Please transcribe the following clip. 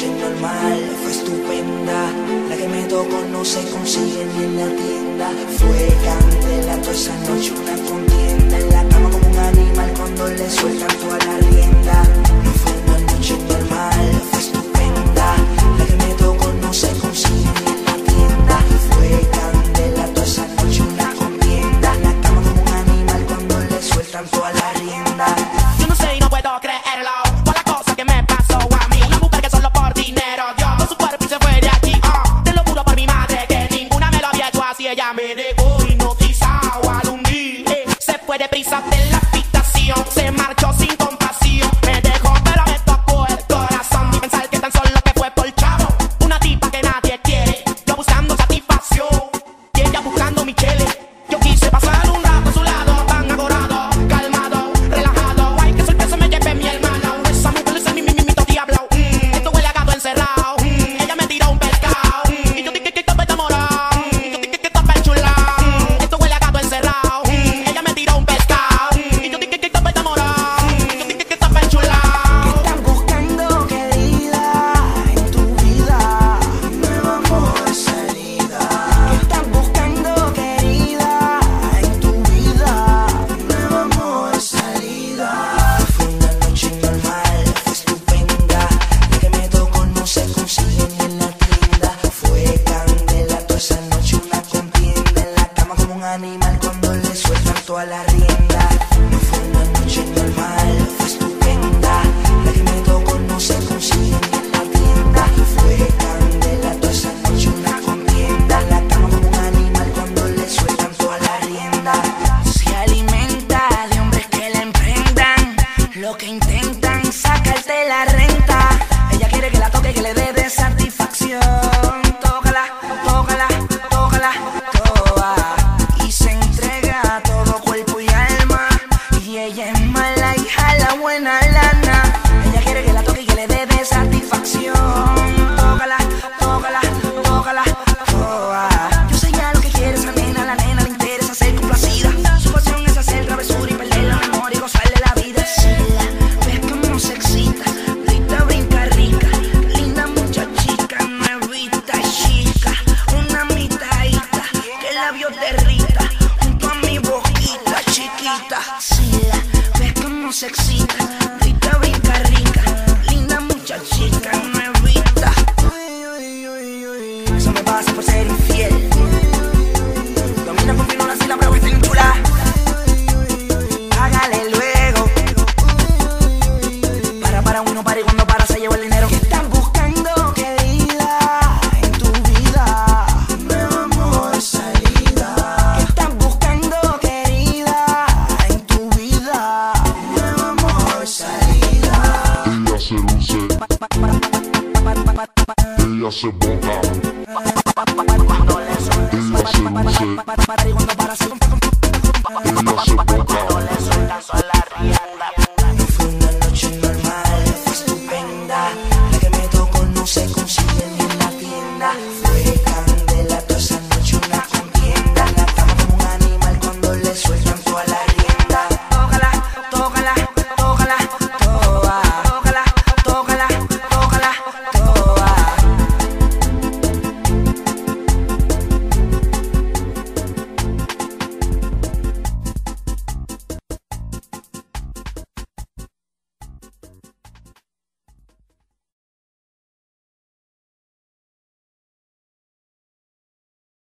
yendo al mal fue estupenda. La que me tocó no se consigue ni en la tienda. Fue candela toda esa noche una contienda. En la cama como un animal cuando le sueltan toda la rienda. No fue una noche normal, fue estupenda. La que me tocó no se consigue ni en la tienda. Fue candela toda esa noche una contienda. En la cama como un animal cuando le sueltan toda la rienda. Yo no sé y no puedo creerlo. de la habitación. Se marchó sin animal cuando le suelto a la rienda. sexy ella se bota. Ella se luce.